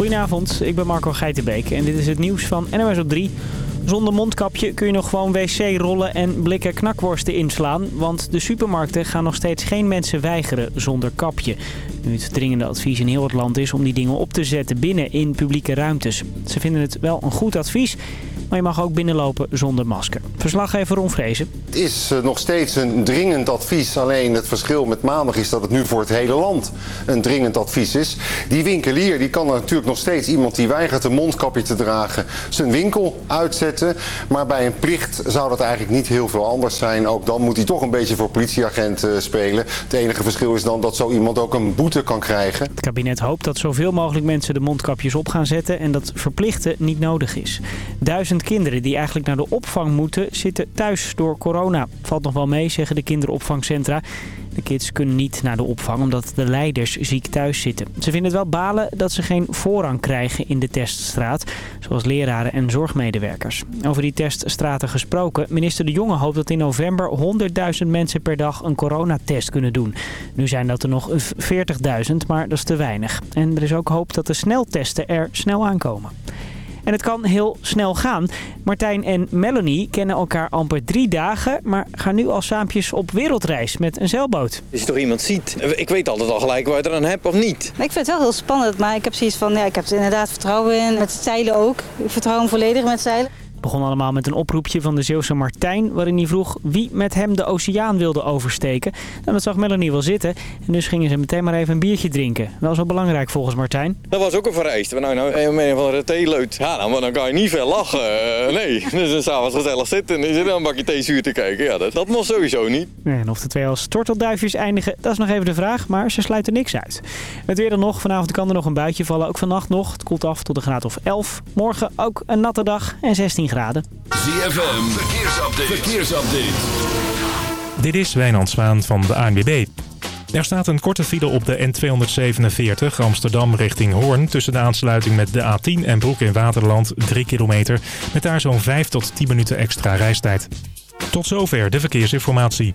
Goedenavond, ik ben Marco Geitenbeek en dit is het nieuws van NOS op 3. Zonder mondkapje kun je nog gewoon wc-rollen en blikken knakworsten inslaan. Want de supermarkten gaan nog steeds geen mensen weigeren zonder kapje. Nu het dringende advies in heel het land is om die dingen op te zetten binnen in publieke ruimtes. Ze vinden het wel een goed advies, maar je mag ook binnenlopen zonder masker. Verslaggever Ron Vrezen. Het is eh, nog steeds een dringend advies. Alleen het verschil met maandag is dat het nu voor het hele land een dringend advies is. Die winkelier die kan natuurlijk nog steeds iemand die weigert een mondkapje te dragen zijn winkel uitzetten. Maar bij een plicht zou dat eigenlijk niet heel veel anders zijn. Ook dan moet hij toch een beetje voor politieagent eh, spelen. Het enige verschil is dan dat zo iemand ook een boete kan krijgen. Het kabinet hoopt dat zoveel mogelijk mensen de mondkapjes op gaan zetten en dat verplichten niet nodig is. Duizend kinderen die eigenlijk naar de opvang moeten zitten thuis door corona. Valt nog wel mee, zeggen de kinderopvangcentra. De kids kunnen niet naar de opvang omdat de leiders ziek thuis zitten. Ze vinden het wel balen dat ze geen voorrang krijgen in de teststraat, zoals leraren en zorgmedewerkers. Over die teststraten gesproken, minister De Jonge hoopt dat in november 100.000 mensen per dag een coronatest kunnen doen. Nu zijn dat er nog 40.000, maar dat is te weinig. En er is ook hoop dat de sneltesten er snel aankomen. En het kan heel snel gaan. Martijn en Melanie kennen elkaar amper drie dagen, maar gaan nu al saampjes op wereldreis met een zeilboot. Als je toch iemand ziet, ik weet altijd al gelijk waar je er aan hebt of niet. Ik vind het wel heel spannend, maar ik heb zoiets van, ja, ik heb er inderdaad vertrouwen in. Met zeilen ook. Ik vertrouw hem volledig met zeilen. Het begon allemaal met een oproepje van de Zeeuwse Martijn... waarin hij vroeg wie met hem de oceaan wilde oversteken. En dat zag Melanie wel zitten. En dus gingen ze meteen maar even een biertje drinken. Wel zo belangrijk volgens Martijn. Dat was ook een vereiste. Nou, nou, een van de theeleut. Ja, dan, dan kan je niet veel lachen. Uh, nee, dus dan s'avonds gezellig zitten en dan een bakje theezuur te kijken. Ja, dat, dat mocht sowieso niet. En of de twee als tortelduifjes eindigen, dat is nog even de vraag. Maar ze sluiten niks uit. Het weer dan nog. Vanavond kan er nog een buitje vallen. Ook vannacht nog. Het koelt af tot een graad of 11. Morgen ook een natte dag en 16 graden. ZFM, verkeersupdate. verkeersupdate. Dit is Wijnand Zwaan van de ANWB. Er staat een korte file op de N247 Amsterdam richting Hoorn... tussen de aansluiting met de A10 en Broek in Waterland 3 kilometer... met daar zo'n 5 tot 10 minuten extra reistijd. Tot zover de verkeersinformatie.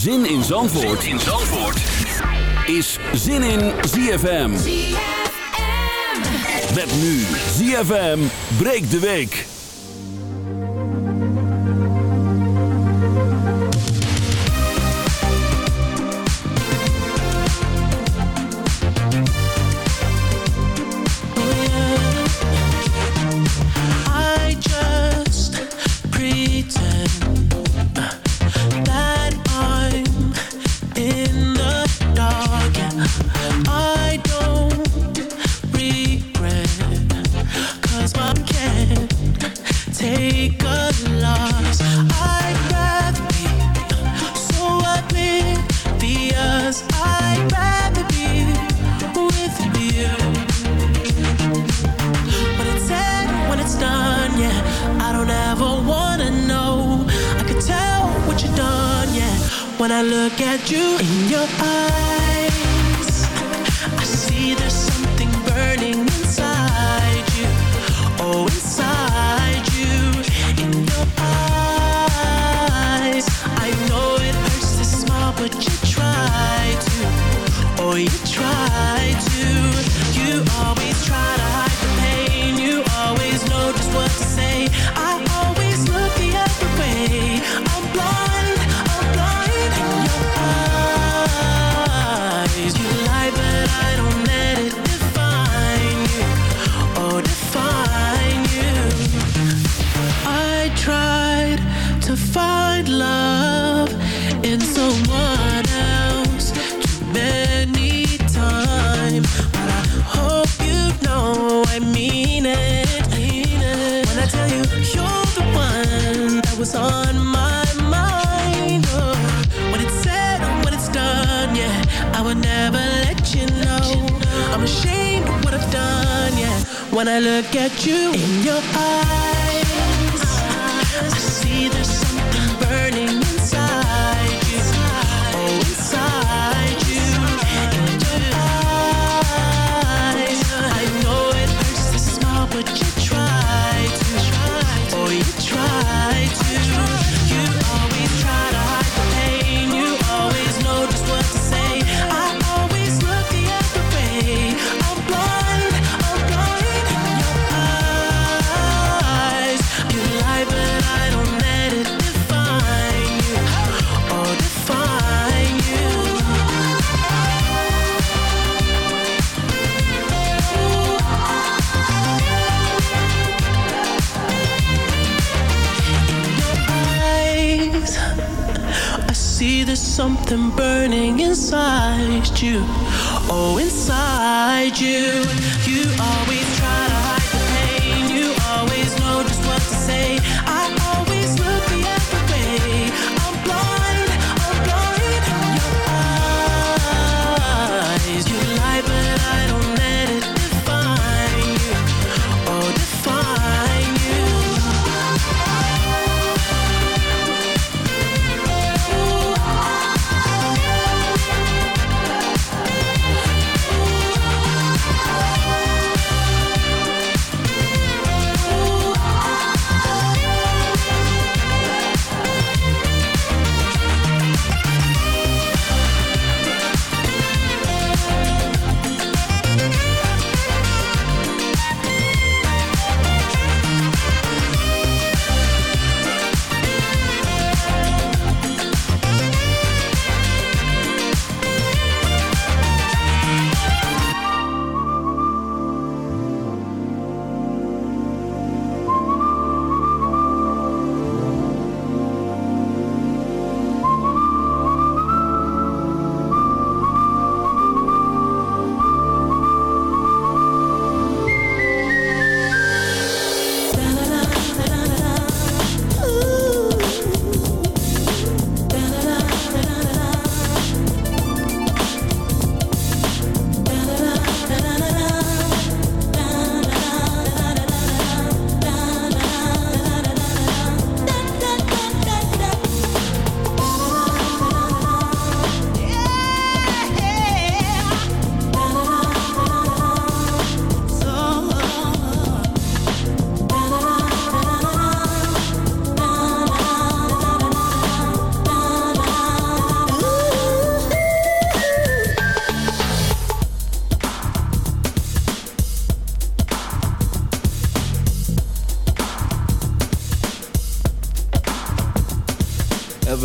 Zin in Zandvoort, in Zandvoort. is Zin in ZFM. Met nu ZFM breekt de week.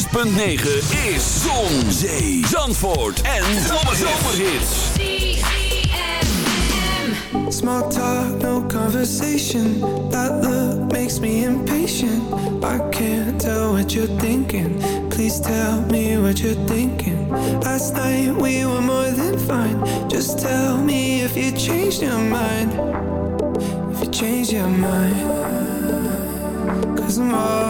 106.9 is Zon, Zee, Zandvoort en Zomerhits. Small talk, no conversation. That look makes me impatient. I can't tell what you're thinking. Please tell me what you're thinking. Last night we were more than fine. Just tell me if you changed your mind. If you changed your mind. Cause I'm all,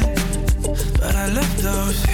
love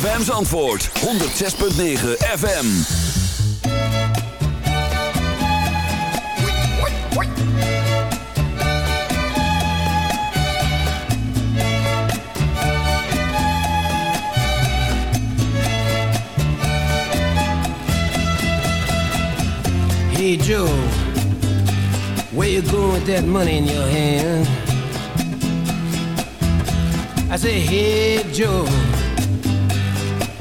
ZFM Zandvoort 106.9 FM. Hey Joe, where you going with that money in your hand? I say, hey Joe.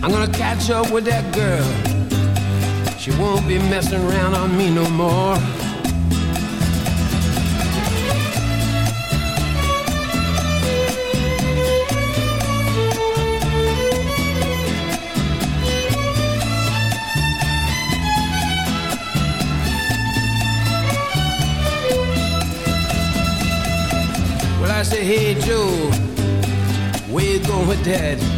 I'm gonna catch up with that girl. She won't be messing around on me no more. Well, I said, hey, Joe, where you going with that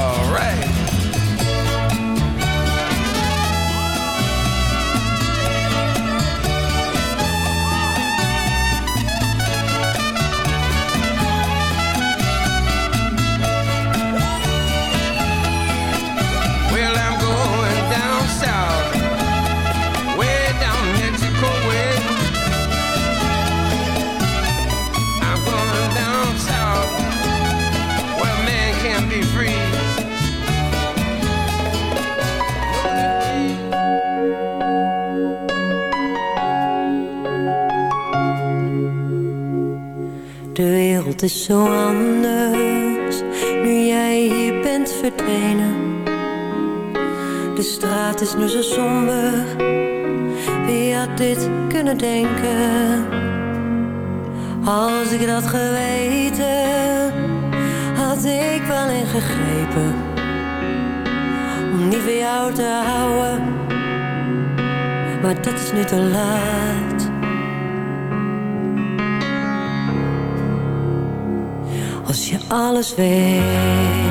Wereld is zo anders nu jij hier bent verdwenen. De straat is nu zo somber. Wie had dit kunnen denken? Als ik dat geweten, had ik wel ingegrepen. Om niet van jou te houden, maar dat is nu te laat. Alles weet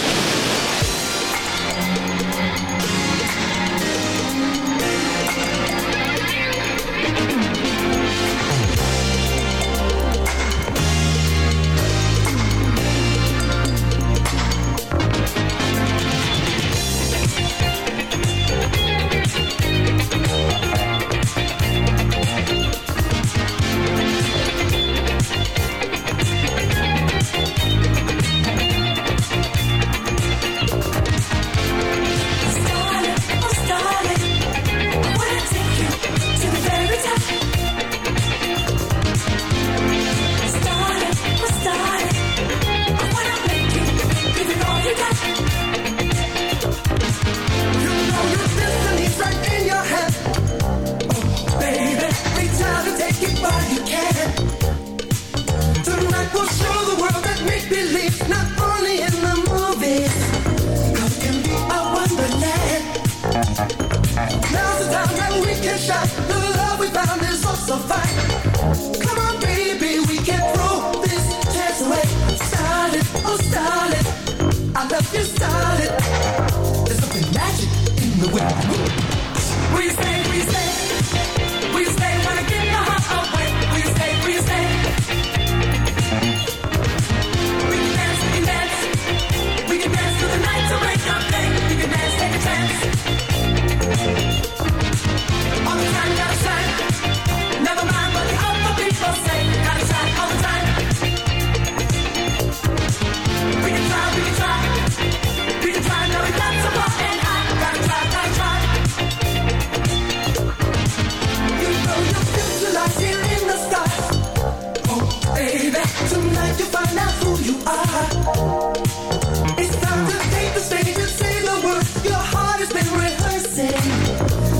Your heart has been rehearsing.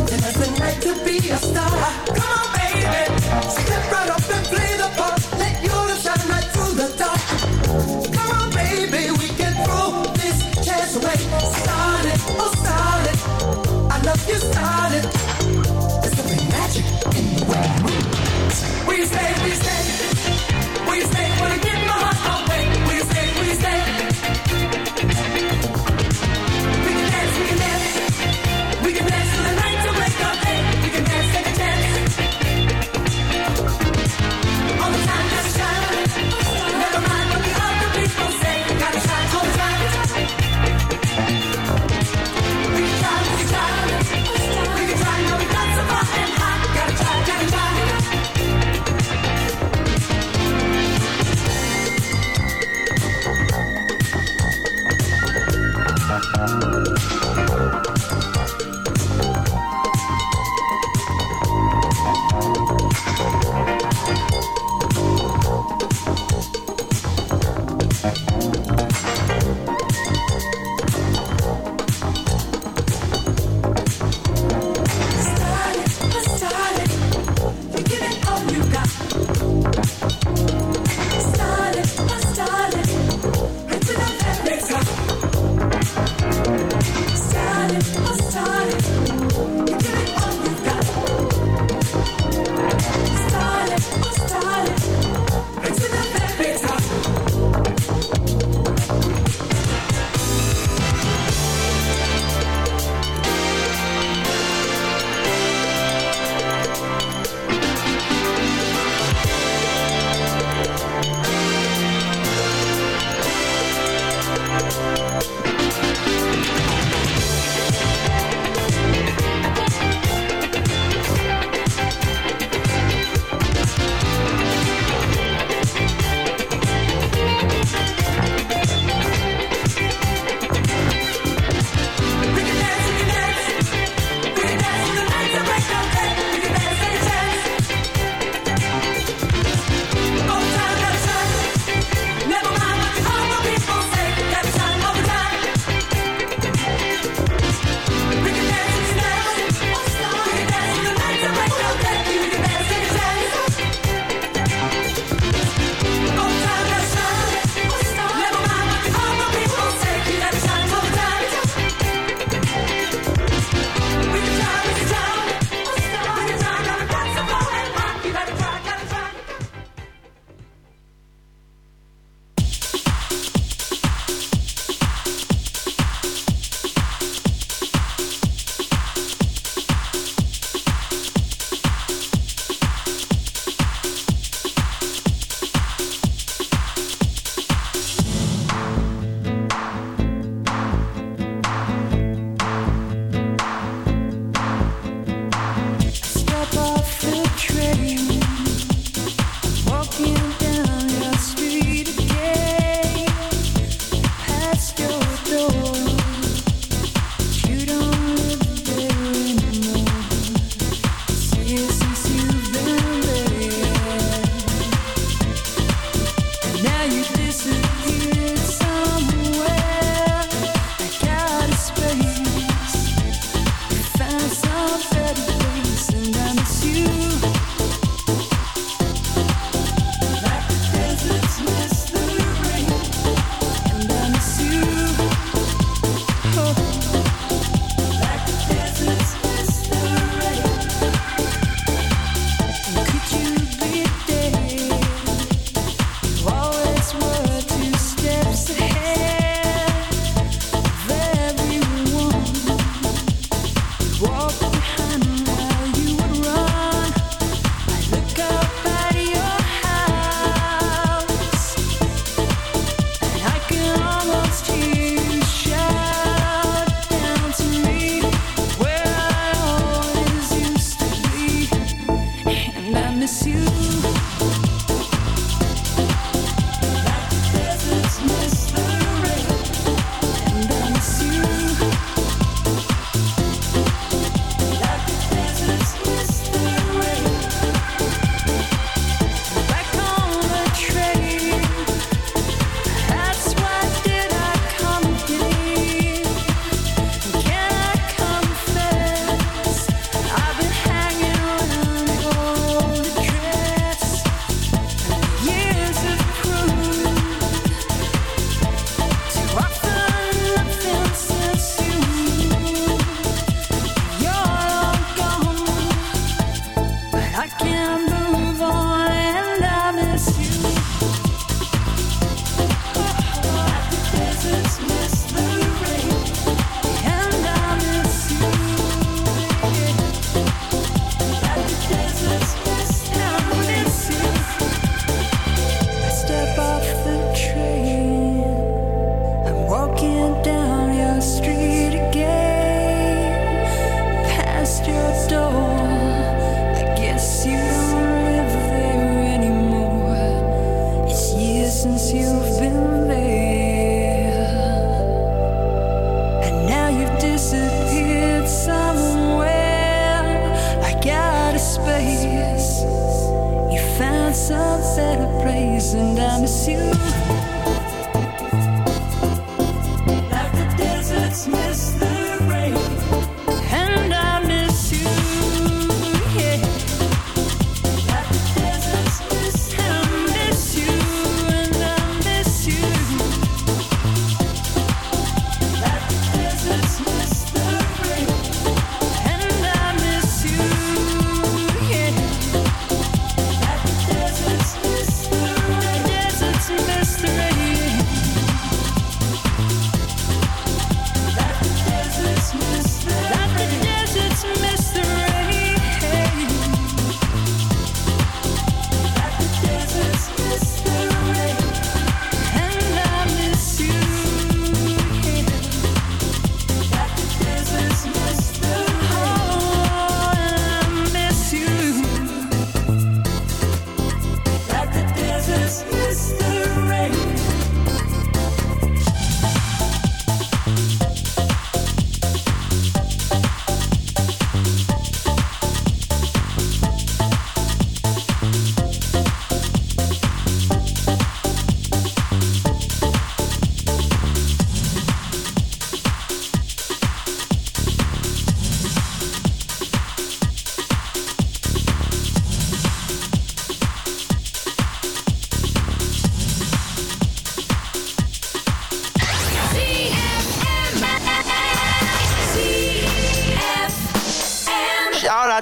Tonight's the night to be a star.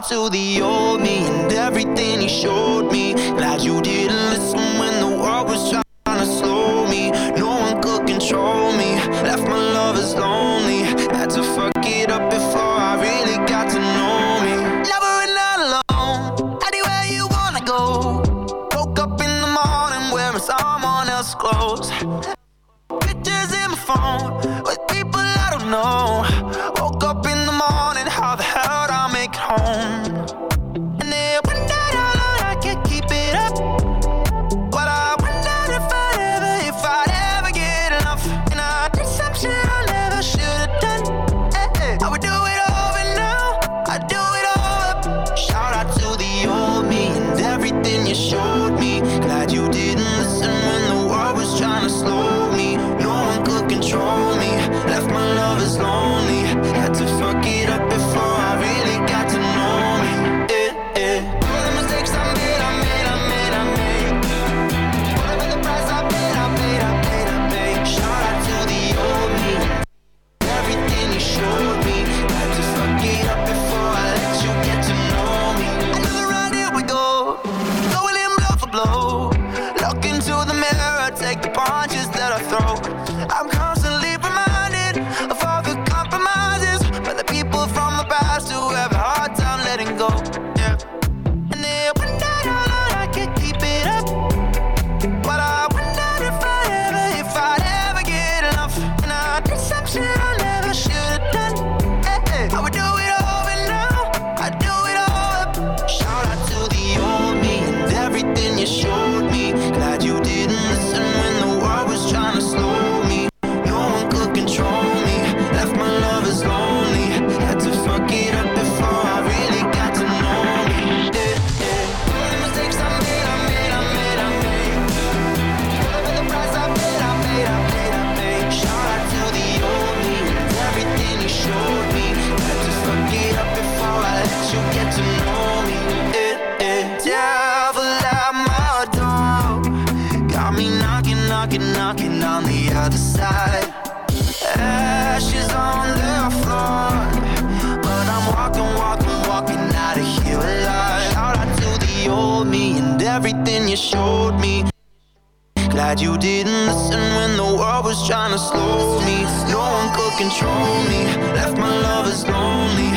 to the glad you didn't listen when the world was trying to slow me. No one could control me. Left my lovers lonely.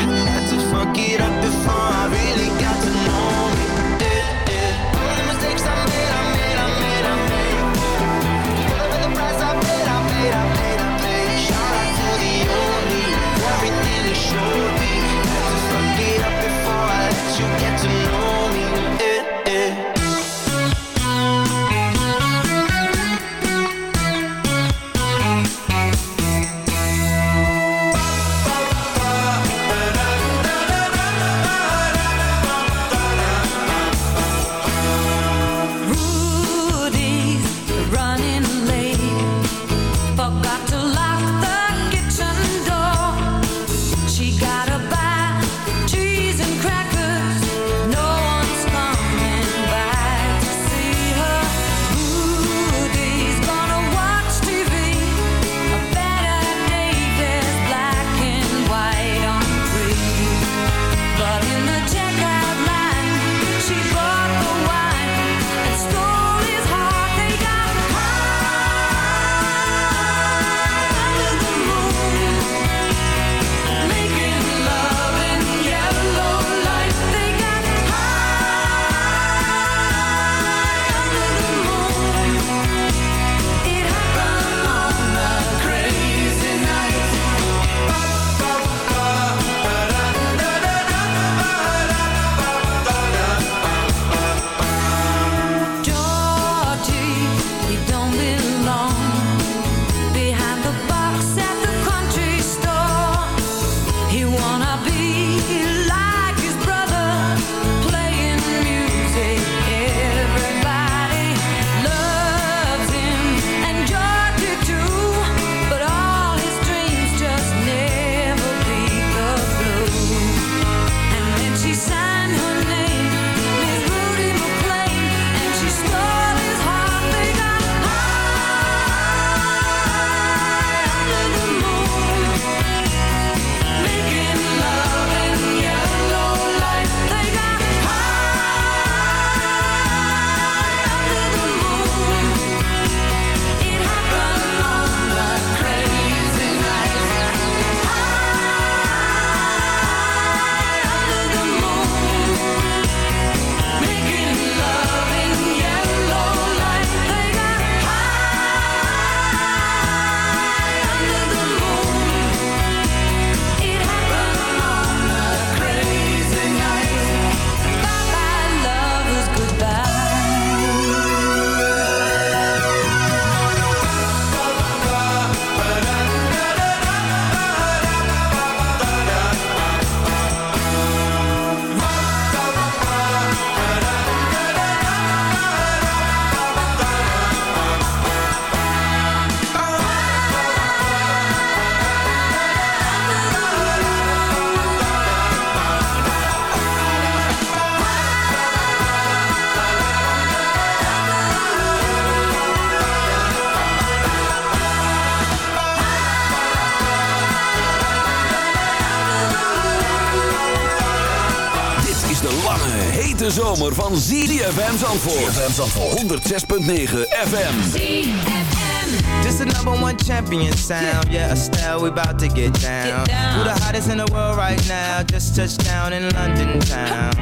ZFM Zandvoort. ZFM Zandvoort. 106.9 FM. This the number one champion sound. Yeah, Estelle, we about to get down. Who the hottest in the world right now? Just touched down in London town.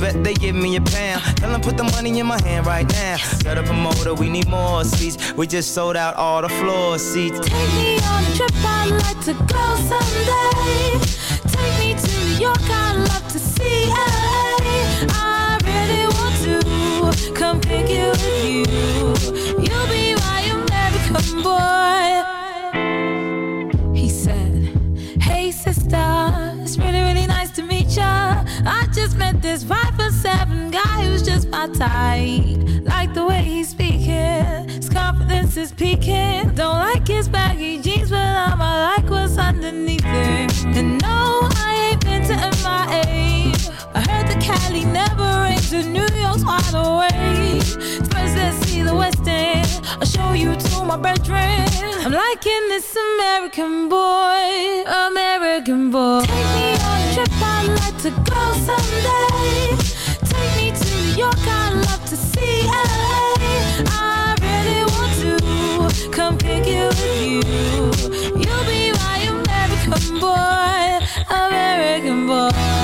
Bet they give me a pound. Tell them put the money in my hand right now. Set up a motor, we need more seats. We just sold out all the floor seats. Take me on a trip, I'd like to go someday. This five for seven guy who's just my type. Like the way he's speaking, his confidence is peaking. Don't like his baggy jeans, but I'ma like what's underneath it. And no, I ain't been to MIA. I heard the Cali never rains, and New York's wide awake. First, let's see the West End. I'll show you to my bedroom. I'm liking this American boy, American boy. Take me on a trip, I'd like to go someday. Take me to New York, I'd love to see LA. I really want to come pick you with you. You'll be my American boy, American boy.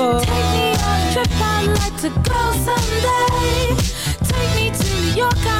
American. Take me on a trip, I'd like to go someday. Take me to New York,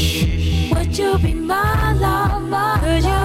Would you be my lover? Could you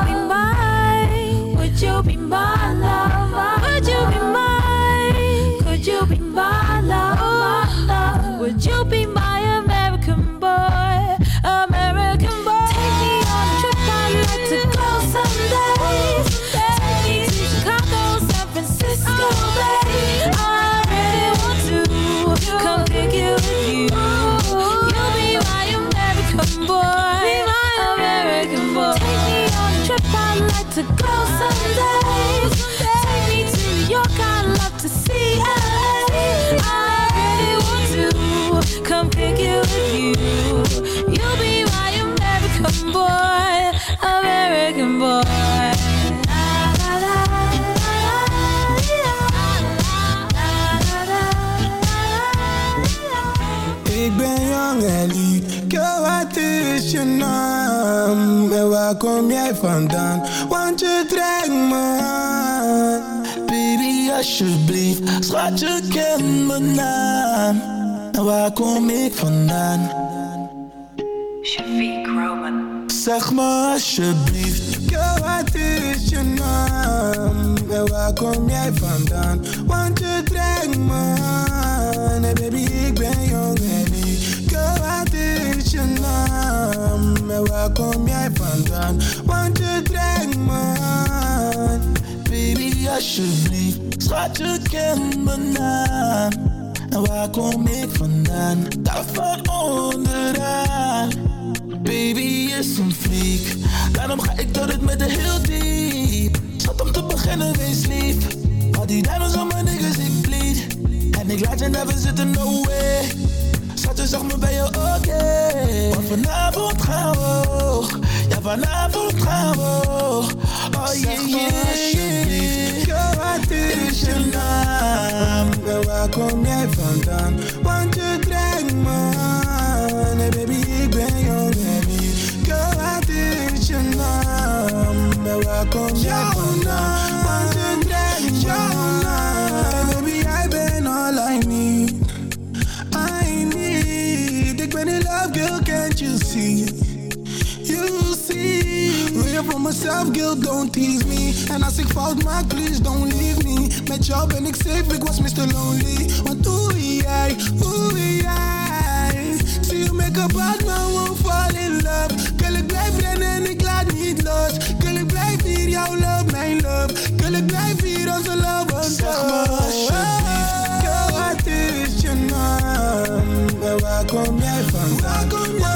is je naam? En waar kom jij vandaan? Want je trekt me aan. Baby, alsjeblieft, schat je ken mijn naam. En waar kom ik vandaan? Shafiq Roman. Zeg me alsjeblieft, girl, wat is je naam? En waar kom jij vandaan? Want je trekt me aan. En baby, ik ben jong en Maar waar kom jij vandaan? Want je trekt me aan. Baby, alsjeblieft, schat je kent mijn naam. En waar kom ik vandaan? Daar van onderaan. Baby is een freak, daarom ga ik door het met de heel diep. Schat om te beginnen, wees lief. Al die diamonds op mijn niggas, ik bleed. En ik laat je never zitten, no way. Schat, je zag me bij je, oké. Want vanavond gaan we hoog. Ja, vanavond gaan we hoog. Oh yeah, yeah, yeah. Girl, wat is je naam? En waar kom jij vandaan? Want je trekt me aan. Hey baby, ik ben jouw baby. Girl, wat is je naam? En waar kom jij vandaan? Girl, can't you see? You see. Je voor mezelf, girl, don't tease me. En als ik fout maak, please don't leave me. Met jou ben ik safe, ik was Mr. Lonely. Want hoe jij, hoe jij. Zie je make-up uit, maar won't fall in love. Girl, ik blijf rennen en ik laat niet los. Girl, ik blijf hier, jouw love, mijn love. Girl, ik blijf hier, onze love, onze Zeg Waar kom jij vandaan? Waar kom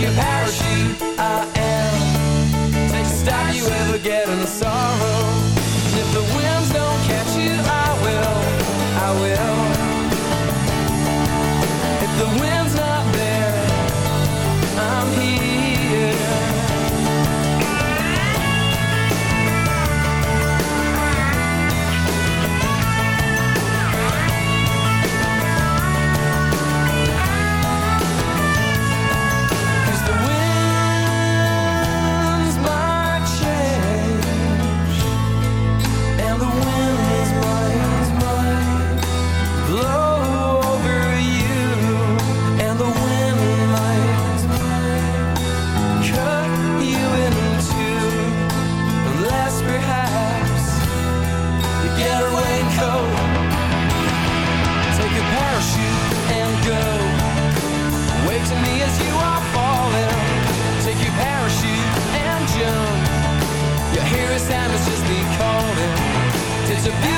Your parachute. to be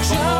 Picture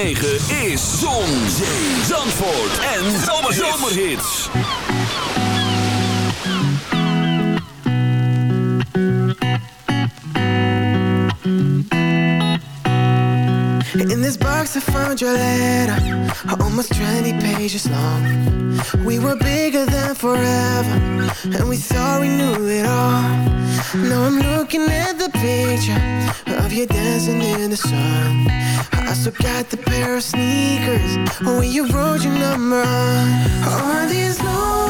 is Zon, Zee, Zandvoort en Zomerhits. In this box I found your letter, almost 20 pages long. We were bigger than forever, and we thought we knew it all. Now I'm looking at the picture of you dancing in the sun I still got the pair of sneakers. When you wrote your number on All these lonely